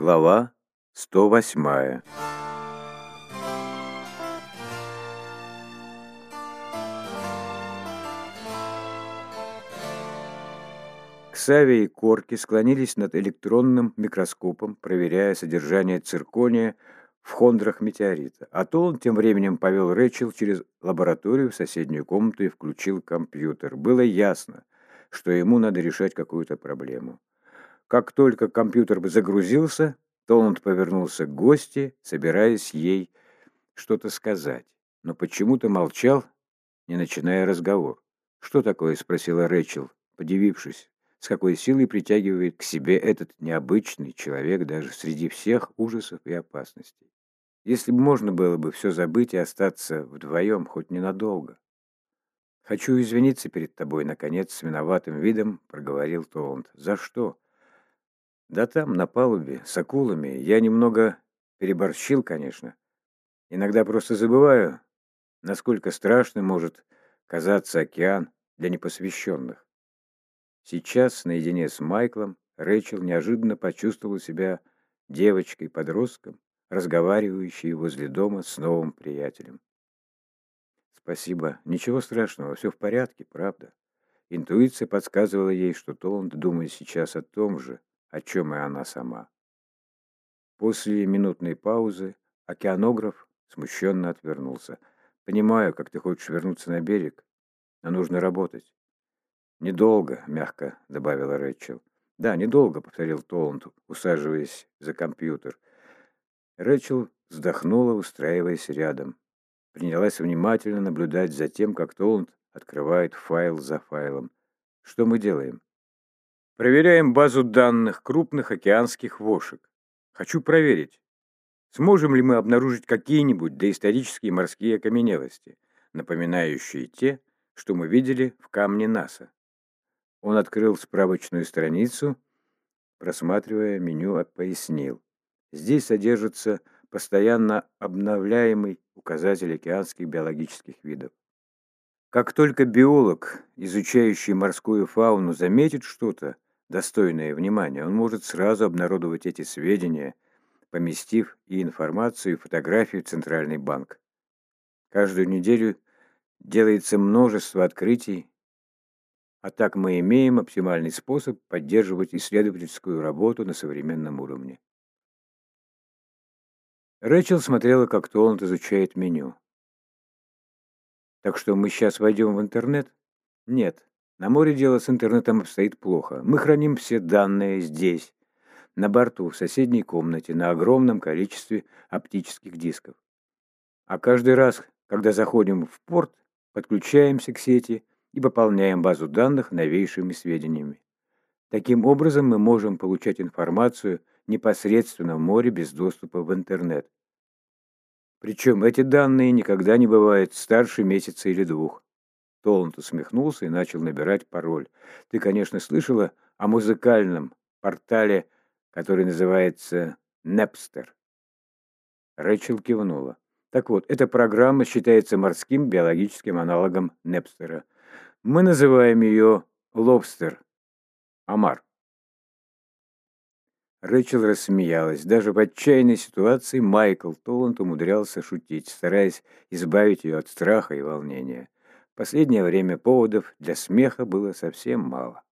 Глава 108 Ксавий и Корки склонились над электронным микроскопом, проверяя содержание циркония в хондрах метеорита. А то он тем временем повел Рэчел через лабораторию в соседнюю комнату и включил компьютер. Было ясно, что ему надо решать какую-то проблему. Как только компьютер загрузился, Толанд повернулся к гости, собираясь ей что-то сказать, но почему-то молчал, не начиная разговор. «Что такое?» — спросила Рэчел, подивившись, с какой силой притягивает к себе этот необычный человек даже среди всех ужасов и опасностей. Если бы можно было бы все забыть и остаться вдвоем хоть ненадолго. «Хочу извиниться перед тобой, наконец, с виноватым видом», — проговорил Толанд. «За что?» Да там, на палубе, с акулами, я немного переборщил, конечно. Иногда просто забываю, насколько страшным может казаться океан для непосвященных. Сейчас, наедине с Майклом, Рэйчел неожиданно почувствовала себя девочкой-подростком, разговаривающей возле дома с новым приятелем. Спасибо. Ничего страшного, все в порядке, правда. Интуиция подсказывала ей, что Толанд думает сейчас о том же, о чем и она сама. После минутной паузы океанограф смущенно отвернулся. «Понимаю, как ты хочешь вернуться на берег, но нужно работать». «Недолго», — мягко добавила Рэчел. «Да, недолго», — повторил Толланд, усаживаясь за компьютер. Рэчел вздохнула, устраиваясь рядом. Принялась внимательно наблюдать за тем, как Толланд открывает файл за файлом. «Что мы делаем?» Проверяем базу данных крупных океанских вошек. Хочу проверить, сможем ли мы обнаружить какие-нибудь доисторические морские окаменелости, напоминающие те, что мы видели в камне НАСА. Он открыл справочную страницу, просматривая меню, пояснил. Здесь содержится постоянно обновляемый указатель океанских биологических видов. Как только биолог, изучающий морскую фауну, заметит что-то, достойное внимания, он может сразу обнародовать эти сведения, поместив и информацию, и фотографию в Центральный банк. Каждую неделю делается множество открытий, а так мы имеем оптимальный способ поддерживать исследовательскую работу на современном уровне. Рэчел смотрела, как Толланд изучает меню. «Так что мы сейчас войдем в интернет?» «Нет. На море дело с интернетом обстоит плохо. Мы храним все данные здесь, на борту, в соседней комнате, на огромном количестве оптических дисков. А каждый раз, когда заходим в порт, подключаемся к сети и пополняем базу данных новейшими сведениями. Таким образом мы можем получать информацию непосредственно в море без доступа в интернет. Причем эти данные никогда не бывают старше месяца или двух. Толланд усмехнулся и начал набирать пароль. «Ты, конечно, слышала о музыкальном портале, который называется Napster?» Рэчел кивнула. «Так вот, эта программа считается морским биологическим аналогом Непстера. Мы называем ее Лобстер. Амар». Рэчел рассмеялась. Даже в отчаянной ситуации Майкл Толланд умудрялся шутить, стараясь избавить ее от страха и волнения последнее время поводов для смеха было совсем мало.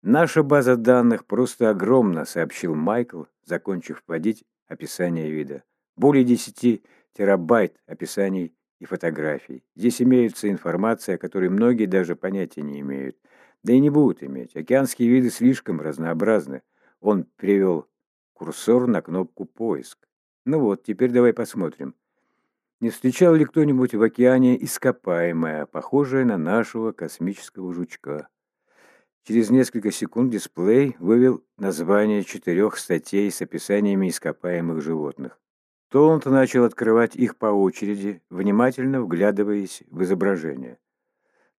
«Наша база данных просто огромна», — сообщил Майкл, закончив вводить описание вида. «Более 10 терабайт описаний и фотографий. Здесь имеется информация, о которой многие даже понятия не имеют. Да и не будут иметь. Океанские виды слишком разнообразны». Он привел курсор на кнопку «Поиск». Ну вот, теперь давай посмотрим. Не встречал ли кто-нибудь в океане ископаемое, похожее на нашего космического жучка? Через несколько секунд дисплей вывел название четырех статей с описаниями ископаемых животных. Толланд начал открывать их по очереди, внимательно вглядываясь в изображение.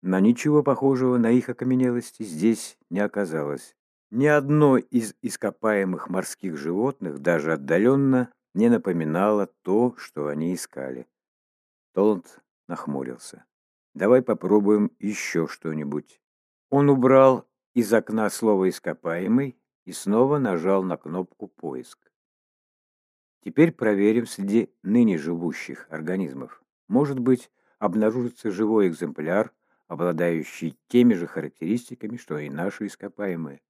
Но ничего похожего на их окаменелости здесь не оказалось. Ни одно из ископаемых морских животных даже отдаленно не напоминало то, что они искали. Толланд нахмурился. «Давай попробуем еще что-нибудь». Он убрал из окна слово «ископаемый», и снова нажал на кнопку «Поиск». Теперь проверим среди ныне живущих организмов. Может быть, обнаружится живой экземпляр, обладающий теми же характеристиками, что и наши ископаемые.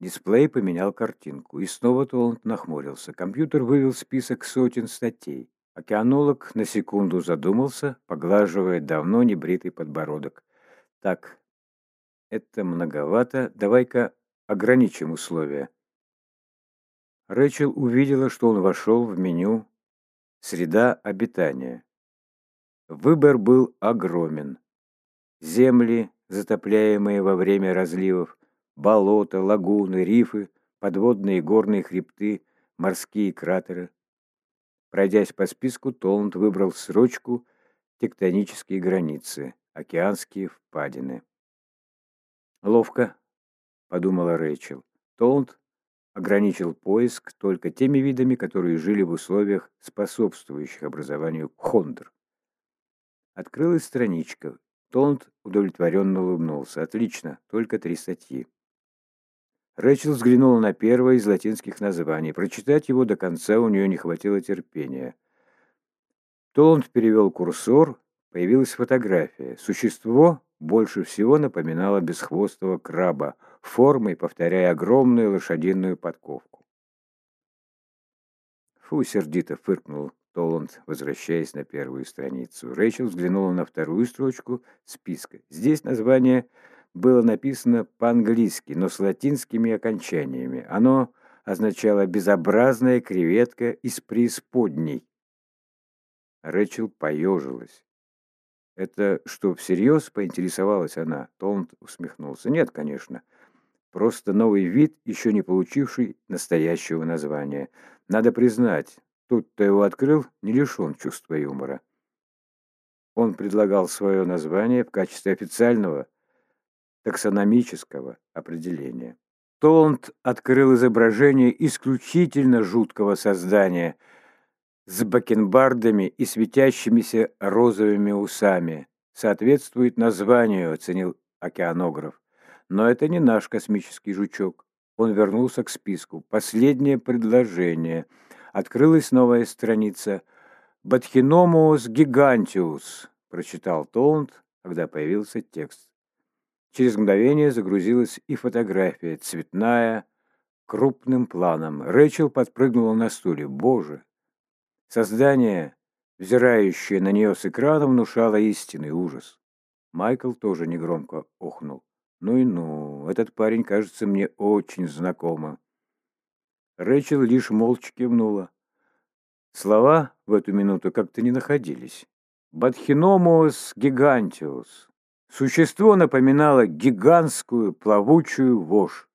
Дисплей поменял картинку, и снова Толланд нахмурился. Компьютер вывел список сотен статей. Океанолог на секунду задумался, поглаживая давно небритый подбородок. Так, это многовато. Давай-ка ограничим условия. Рэчел увидела, что он вошел в меню «Среда обитания». Выбор был огромен. Земли, затопляемые во время разливов, болота, лагуны, рифы, подводные горные хребты, морские кратеры. Пройдясь по списку, Толланд выбрал срочку «Тектонические границы», «Океанские впадины». «Ловко», — подумала Рэйчел. Толланд ограничил поиск только теми видами, которые жили в условиях, способствующих образованию хондр. Открылась страничка. Толланд удовлетворенно улыбнулся. «Отлично, только три статьи». Рэчел взглянула на первое из латинских названий. Прочитать его до конца у нее не хватило терпения. Толланд перевел курсор, появилась фотография. Существо больше всего напоминало бесхвостого краба, формой повторяя огромную лошадиную подковку. Фу, сердито фыркнул Толланд, возвращаясь на первую страницу. Рэйчел взглянула на вторую строчку списка. Здесь название было написано по-английски, но с латинскими окончаниями. Оно означало «безобразная креветка из преисподней». Рэчел поежилась. «Это что, всерьез?» — поинтересовалась она. Толнд усмехнулся. «Нет, конечно. Просто новый вид, еще не получивший настоящего названия. Надо признать, тут кто его открыл, не лишен чувства юмора». Он предлагал свое название в качестве официального – таксономического определения. Толанд открыл изображение исключительно жуткого создания с бакенбардами и светящимися розовыми усами. Соответствует названию, оценил океанограф. Но это не наш космический жучок. Он вернулся к списку. Последнее предложение. Открылась новая страница. «Батхиномус гигантиус», — прочитал Толанд, когда появился текст. Через мгновение загрузилась и фотография, цветная, крупным планом. Рэчел подпрыгнула на стуле. Боже! Создание, взирающее на нее с экрана, внушало истинный ужас. Майкл тоже негромко охнул. Ну и ну, этот парень кажется мне очень знакомым. Рэчел лишь молча кивнула. Слова в эту минуту как-то не находились. «Батхиномус гигантиус», Существо напоминало гигантскую плавучую вошь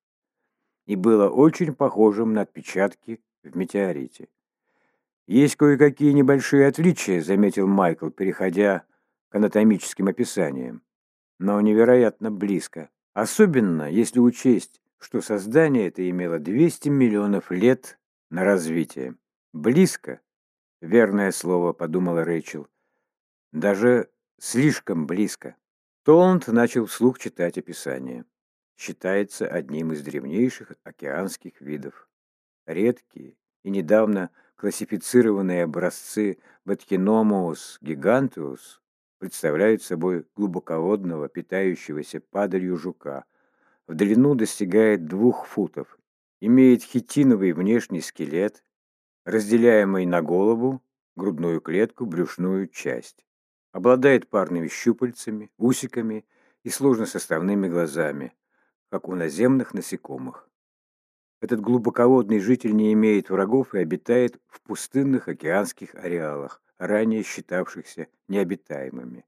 и было очень похожим на отпечатки в метеорите. «Есть кое-какие небольшие отличия», — заметил Майкл, переходя к анатомическим описаниям. «Но невероятно близко. Особенно, если учесть, что создание это имело 200 миллионов лет на развитие. Близко, верное слово, подумала Рэйчел. Даже слишком близко. Толанд начал вслух читать описание. Считается одним из древнейших океанских видов. Редкие и недавно классифицированные образцы Баткиномоус гигантеус представляют собой глубоководного, питающегося падалью жука. В длину достигает двух футов. Имеет хитиновый внешний скелет, разделяемый на голову, грудную клетку, брюшную часть. Обладает парными щупальцами, усиками и сложносоставными глазами, как у наземных насекомых. Этот глубоководный житель не имеет врагов и обитает в пустынных океанских ареалах, ранее считавшихся необитаемыми.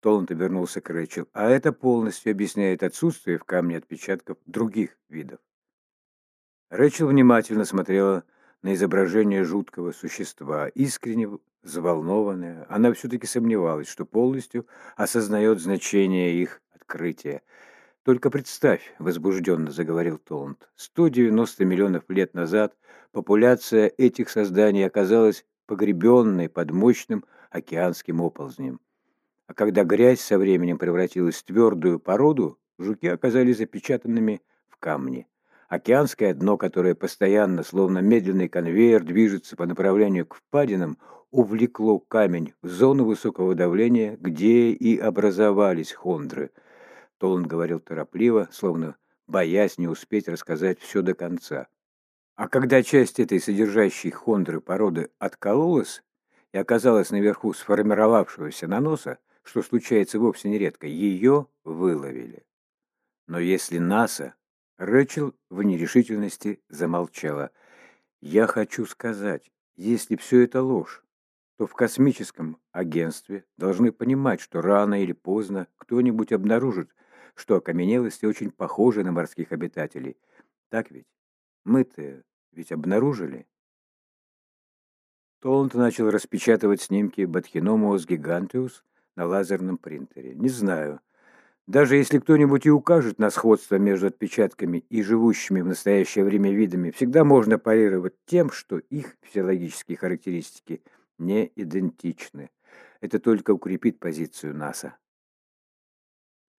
Толланд обернулся к Рэчел, а это полностью объясняет отсутствие в камне отпечатков других видов. Рэчел внимательно смотрела на изображение жуткого существа, искренне Взволнованная, она все-таки сомневалась, что полностью осознает значение их открытия. «Только представь», — возбужденно заговорил Толланд, — «190 миллионов лет назад популяция этих созданий оказалась погребенной под мощным океанским оползнем. А когда грязь со временем превратилась в твердую породу, жуки оказались запечатанными в камне. Океанское дно, которое постоянно, словно медленный конвейер, движется по направлению к впадинам, увлекло камень в зону высокого давления, где и образовались хондры. Толан говорил торопливо, словно боясь не успеть рассказать все до конца. А когда часть этой содержащей хондры породы откололась и оказалась наверху сформировавшегося наноса, что случается вовсе нередко, ее выловили. Но если НАСА... Рэчел в нерешительности замолчала. «Я хочу сказать, если все это ложь, то в космическом агентстве должны понимать, что рано или поздно кто-нибудь обнаружит, что окаменелости очень похожи на морских обитателей. Так ведь? Мы-то ведь обнаружили?» Толланд начал распечатывать снимки Батхиномуос гигантеус на лазерном принтере. «Не знаю». Даже если кто-нибудь и укажет на сходство между отпечатками и живущими в настоящее время видами, всегда можно парировать тем, что их физиологические характеристики не идентичны. Это только укрепит позицию НАСА.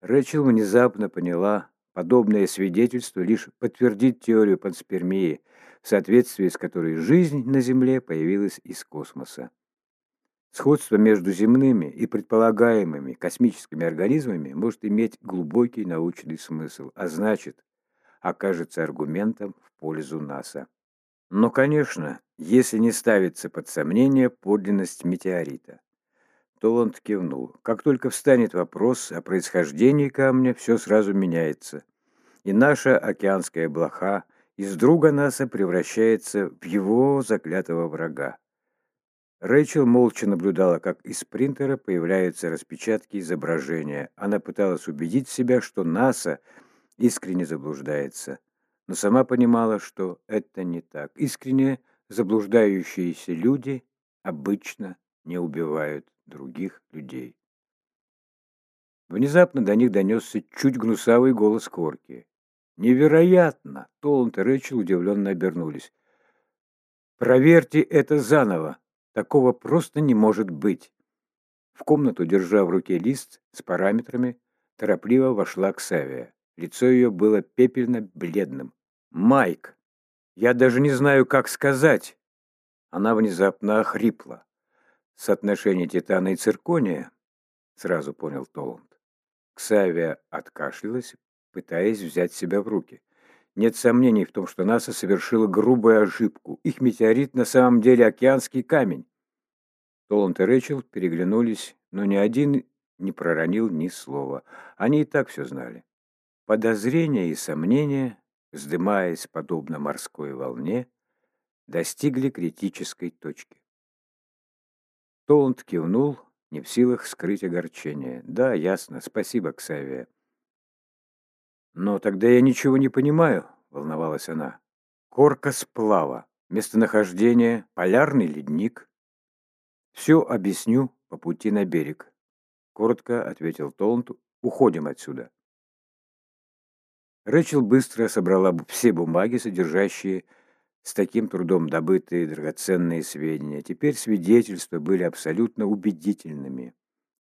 Рэчел внезапно поняла, подобное свидетельство лишь подтвердит теорию панспермии, в соответствии с которой жизнь на Земле появилась из космоса. Сходство между земными и предполагаемыми космическими организмами может иметь глубокий научный смысл, а значит, окажется аргументом в пользу НАСА. Но, конечно, если не ставится под сомнение подлинность метеорита. Толанд кивнул. Как только встанет вопрос о происхождении камня, все сразу меняется. И наша океанская блоха из друга НАСА превращается в его заклятого врага. Рэйчел молча наблюдала, как из принтера появляются распечатки изображения. Она пыталась убедить себя, что НАСА искренне заблуждается, но сама понимала, что это не так. Искренне заблуждающиеся люди обычно не убивают других людей. Внезапно до них донесся чуть гнусавый голос Корки. «Невероятно!» Толланд и Рэйчел удивленно обернулись. «Проверьте это заново!» Такого просто не может быть. В комнату, держа в руке лист с параметрами, торопливо вошла Ксавия. Лицо ее было пепельно-бледным. «Майк! Я даже не знаю, как сказать!» Она внезапно охрипла. «Соотношение титана и циркония?» Сразу понял Толланд. Ксавия откашлялась, пытаясь взять себя в руки. Нет сомнений в том, что НАСА совершила грубую ошибку. Их метеорит на самом деле океанский камень. Толланд и Рэчел переглянулись, но ни один не проронил ни слова. Они и так все знали. Подозрения и сомнения, вздымаясь подобно морской волне, достигли критической точки. Толланд кивнул, не в силах скрыть огорчение. «Да, ясно. Спасибо, Ксавия. «Но тогда я ничего не понимаю», — волновалась она. «Корка сплава, местонахождение, полярный ледник». «Все объясню по пути на берег», — коротко ответил Толланд. «Уходим отсюда». Рэчел быстро собрала все бумаги, содержащие с таким трудом добытые драгоценные сведения. Теперь свидетельства были абсолютно убедительными.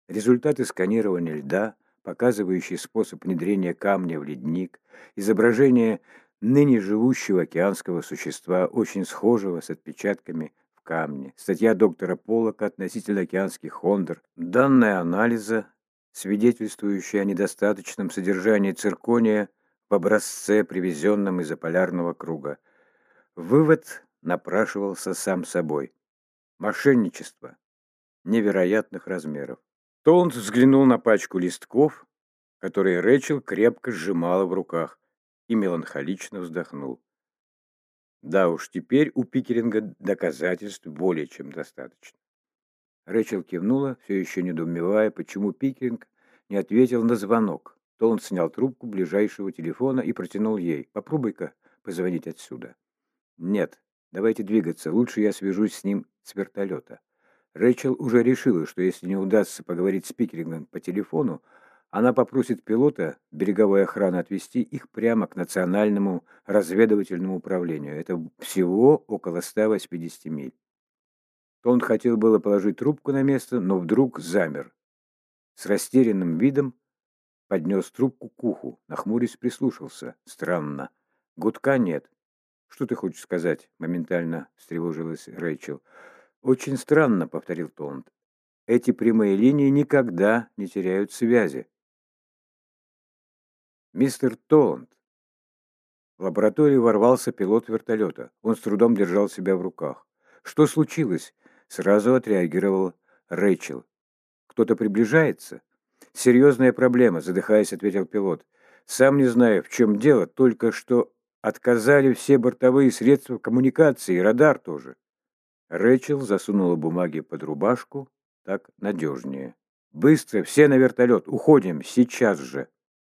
Результаты сканирования льда — показывающий способ внедрения камня в ледник, изображение ныне живущего океанского существа, очень схожего с отпечатками в камне, статья доктора Полока относительно океанских хондр, данные анализа, свидетельствующие о недостаточном содержании циркония в образце, привезенном из-за полярного круга. Вывод напрашивался сам собой. Мошенничество невероятных размеров. Толнс взглянул на пачку листков, которые Рэчел крепко сжимала в руках, и меланхолично вздохнул. Да уж, теперь у Пикеринга доказательств более чем достаточно. Рэчел кивнула, все еще недоумевая, почему Пикеринг не ответил на звонок. Толн снял трубку ближайшего телефона и протянул ей. «Попробуй-ка позвонить отсюда». «Нет, давайте двигаться. Лучше я свяжусь с ним с вертолета». Рэйчел уже решила, что если не удастся поговорить с Пикерингом по телефону, она попросит пилота береговой охраны отвезти их прямо к Национальному разведывательному управлению. Это всего около 180 миль. Он хотел было положить трубку на место, но вдруг замер. С растерянным видом поднес трубку к уху, нахмурясь прислушался. Странно. Гудка нет. Что ты хочешь сказать? Моментально встревожилась Рэйчел. Очень странно, повторил Толланд. Эти прямые линии никогда не теряют связи. Мистер Толланд. В лабораторию ворвался пилот вертолета. Он с трудом держал себя в руках. Что случилось? Сразу отреагировал Рэйчел. Кто-то приближается? Серьезная проблема, задыхаясь, ответил пилот. Сам не знаю, в чем дело, только что отказали все бортовые средства коммуникации, и радар тоже. Рэчел засунула бумаги под рубашку, так надежнее. «Быстро, все на вертолет, уходим, сейчас же!»